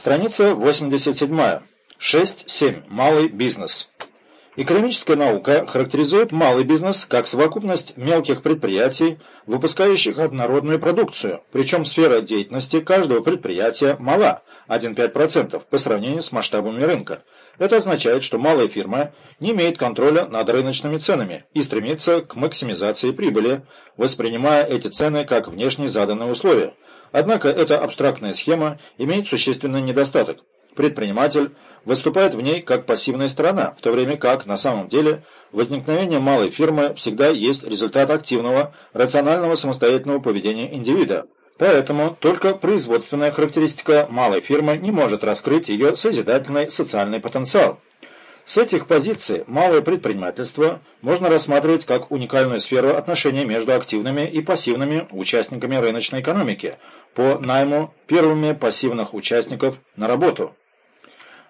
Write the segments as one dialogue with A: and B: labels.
A: Страница 87. 6.7. Малый бизнес. Экономическая наука характеризует малый бизнес как совокупность мелких предприятий, выпускающих однородную продукцию, причем сфера деятельности каждого предприятия мала – 1,5% по сравнению с масштабами рынка. Это означает, что малая фирма не имеет контроля над рыночными ценами и стремится к максимизации прибыли, воспринимая эти цены как внешне заданные условия. Однако эта абстрактная схема имеет существенный недостаток. Предприниматель выступает в ней как пассивная сторона, в то время как, на самом деле, возникновение малой фирмы всегда есть результат активного, рационального самостоятельного поведения индивида. Поэтому только производственная характеристика малой фирмы не может раскрыть ее созидательный социальный потенциал. С этих позиций малое предпринимательство можно рассматривать как уникальную сферу отношений между активными и пассивными участниками рыночной экономики по найму первыми пассивных участников на работу.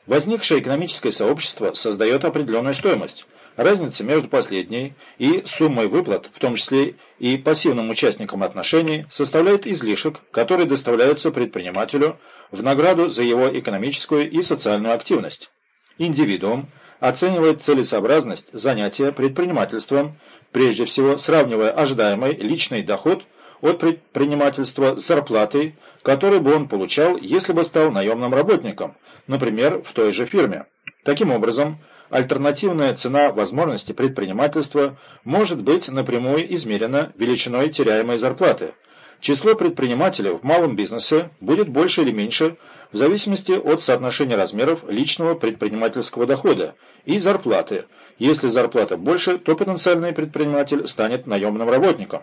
A: Возникшее экономическое сообщество создает определенную стоимость – Разница между последней и суммой выплат, в том числе и пассивным участникам отношений, составляет излишек, который доставляется предпринимателю в награду за его экономическую и социальную активность. Индивидуум оценивает целесообразность занятия предпринимательством, прежде всего сравнивая ожидаемый личный доход от предпринимательства с зарплатой, которую бы он получал, если бы стал наемным работником, например, в той же фирме. Таким образом, альтернативная цена возможности предпринимательства может быть напрямую измерена величиной теряемой зарплаты. Число предпринимателей в малом бизнесе будет больше или меньше в зависимости от соотношения размеров личного предпринимательского дохода и зарплаты. Если зарплата больше, то потенциальный предприниматель станет наемным работником.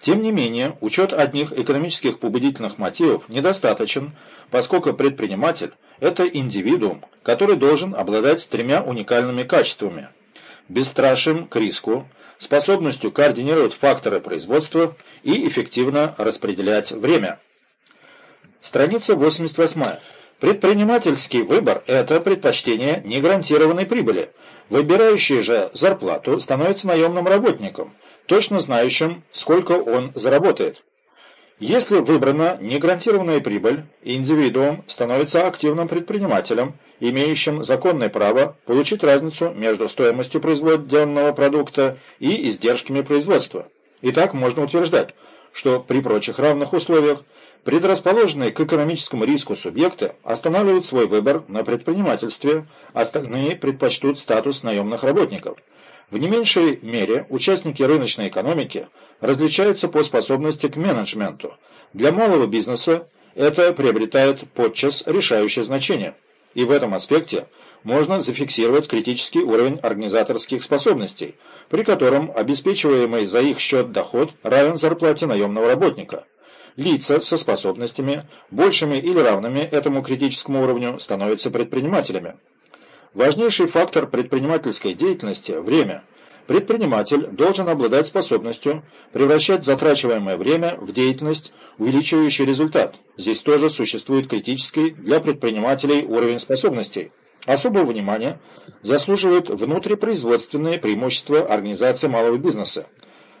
A: Тем не менее, учет одних экономических побудительных мотивов недостаточен, поскольку предприниматель – это индивидуум, который должен обладать тремя уникальными качествами – бесстрашием к риску, способностью координировать факторы производства и эффективно распределять время. Страница 88. Предпринимательский выбор – это предпочтение негарантированной прибыли. Выбирающий же зарплату становится наемным работником – точно знающим, сколько он заработает. Если выбрана негарантированная прибыль, индивидуум становится активным предпринимателем, имеющим законное право получить разницу между стоимостью произведенного продукта и издержками производства. Итак, можно утверждать, что при прочих равных условиях предрасположенные к экономическому риску субъекты останавливают свой выбор на предпринимательстве, остальные предпочтут статус наемных работников. В не меньшей мере участники рыночной экономики различаются по способности к менеджменту. Для малого бизнеса это приобретает подчас решающее значение. И в этом аспекте можно зафиксировать критический уровень организаторских способностей, при котором обеспечиваемый за их счет доход равен зарплате наемного работника. Лица со способностями, большими или равными этому критическому уровню, становятся предпринимателями. Важнейший фактор предпринимательской деятельности – время. Предприниматель должен обладать способностью превращать затрачиваемое время в деятельность, увеличивающую результат. Здесь тоже существует критический для предпринимателей уровень способностей. Особого внимания заслуживают внутрипроизводственные преимущества организации малого бизнеса.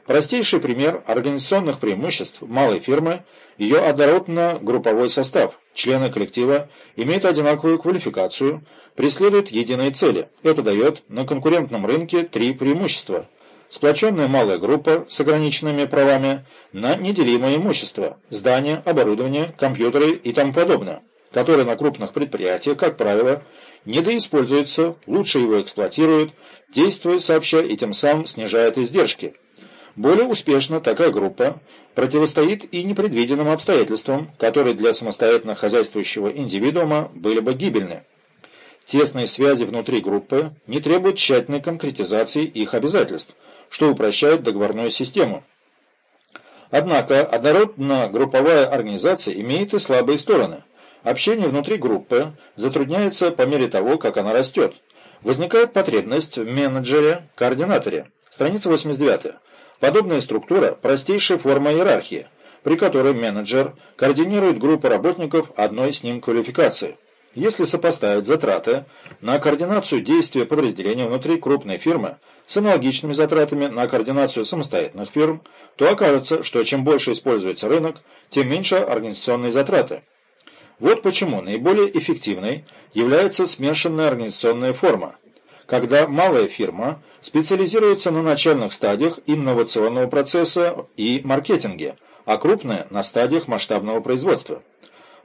A: Простейший пример организационных преимуществ малой фирмы – ее однородно-групповой состав. Члены коллектива имеют одинаковую квалификацию, преследуют единые цели. Это дает на конкурентном рынке три преимущества. Сплоченная малая группа с ограниченными правами на неделимое имущество – здания, оборудование, компьютеры и тому подобное, которые на крупных предприятиях, как правило, недоиспользуются, лучше его эксплуатируют, действуя сообща и тем самым снижают издержки. Более успешно такая группа противостоит и непредвиденным обстоятельствам, которые для самостоятельно хозяйствующего индивидуума были бы гибельны. Тесные связи внутри группы не требуют тщательной конкретизации их обязательств, что упрощает договорную систему. Однако однородно-групповая организация имеет и слабые стороны. Общение внутри группы затрудняется по мере того, как она растет. Возникает потребность в менеджере-координаторе. Страница 89. Подобная структура – простейшая форма иерархии, при которой менеджер координирует группу работников одной с ним квалификации. Если сопоставить затраты на координацию действия подразделения внутри крупной фирмы с аналогичными затратами на координацию самостоятельных фирм, то окажется, что чем больше используется рынок, тем меньше организационные затраты. Вот почему наиболее эффективной является смешанная организационная форма, когда малая фирма специализируется на начальных стадиях инновационного процесса и маркетинге, а крупная – на стадиях масштабного производства.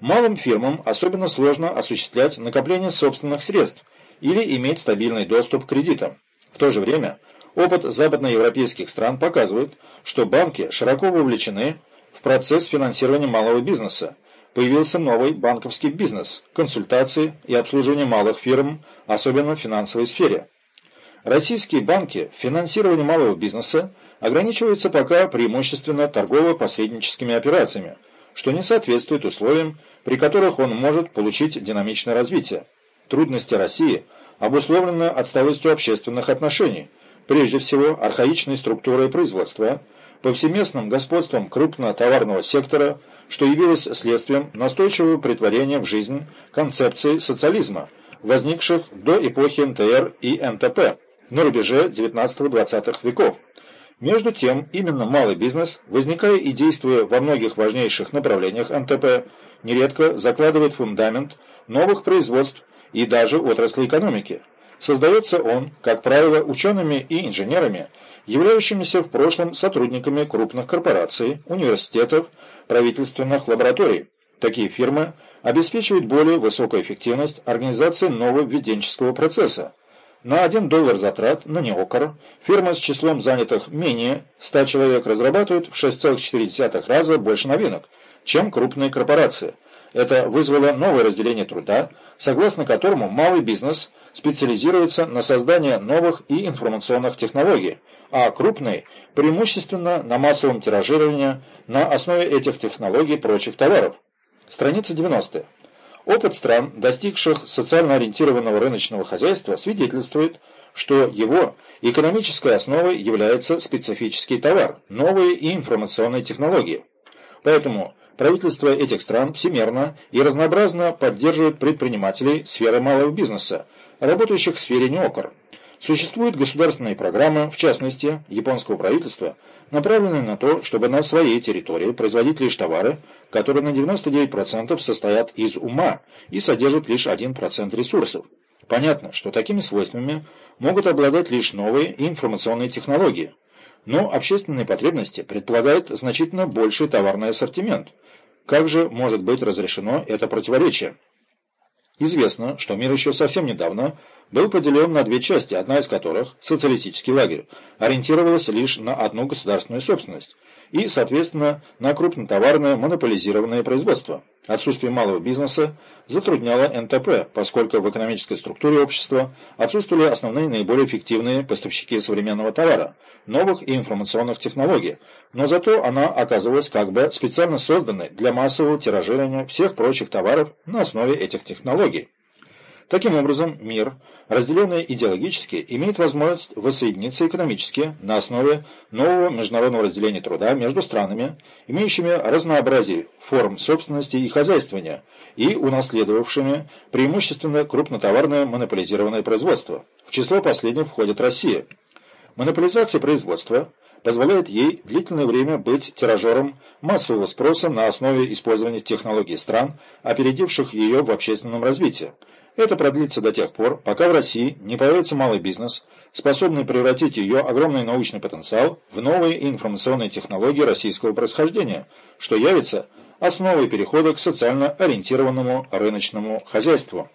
A: Малым фирмам особенно сложно осуществлять накопление собственных средств или иметь стабильный доступ к кредитам. В то же время опыт западноевропейских стран показывает, что банки широко вовлечены в процесс финансирования малого бизнеса, появился новый банковский бизнес, консультации и обслуживание малых фирм, особенно в финансовой сфере. Российские банки в финансировании малого бизнеса ограничиваются пока преимущественно торгово-посредническими операциями, что не соответствует условиям, при которых он может получить динамичное развитие. Трудности России обусловлены отсталостью общественных отношений, прежде всего архаичной структурой производства, повсеместным господством крупнотоварного сектора – что явилось следствием настойчивого притворения в жизнь концепции социализма, возникших до эпохи НТР и НТП на рубеже 19-20 веков. Между тем, именно малый бизнес, возникая и действуя во многих важнейших направлениях НТП, нередко закладывает фундамент новых производств и даже отрасли экономики. Создается он, как правило, учеными и инженерами, являющимися в прошлом сотрудниками крупных корпораций, университетов, правительственных лабораторий. Такие фирмы обеспечивают более высокую эффективность организации нововведенческого процесса. На 1 доллар затрат на неокр фирма с числом занятых менее 100 человек разрабатывает в 6,4 раза больше новинок, чем крупные корпорации. Это вызвало новое разделение труда, согласно которому малый бизнес специализируется на создании новых и информационных технологий, а крупный – преимущественно на массовом тиражировании на основе этих технологий прочих товаров. Страница 90. Опыт стран, достигших социально ориентированного рыночного хозяйства, свидетельствует, что его экономической основой является специфический товар, новые и информационные технологии. Поэтому правительства этих стран всемерно и разнообразно поддерживают предпринимателей сферы малого бизнеса, работающих в сфере неокр. Существуют государственные программы, в частности, японского правительства, направленные на то, чтобы на своей территории производить лишь товары, которые на 99% состоят из ума и содержат лишь 1% ресурсов. Понятно, что такими свойствами могут обладать лишь новые информационные технологии. Но общественные потребности предполагают значительно больший товарный ассортимент. Как же может быть разрешено это противоречие? Известно, что мир еще совсем недавно был поделен на две части, одна из которых, социалистический лагерь, ориентировалась лишь на одну государственную собственность и, соответственно, на крупнотоварное монополизированное производство. Отсутствие малого бизнеса затрудняло НТП, поскольку в экономической структуре общества отсутствовали основные наиболее эффективные поставщики современного товара, новых и информационных технологий, но зато она оказывалась как бы специально созданной для массового тиражирования всех прочих товаров на основе этих технологий. Таким образом, мир, разделенный идеологически, имеет возможность воссоединиться экономически на основе нового международного разделения труда между странами, имеющими разнообразие форм собственности и хозяйствования, и унаследовавшими преимущественно крупнотоварное монополизированное производство. В число последних входит Россия. Монополизация производства позволяет ей длительное время быть тиражером массового спроса на основе использования технологий стран, опередивших ее в общественном развитии. Это продлится до тех пор, пока в России не появится малый бизнес, способный превратить ее огромный научный потенциал в новые информационные технологии российского происхождения, что явится основой перехода к социально ориентированному рыночному хозяйству.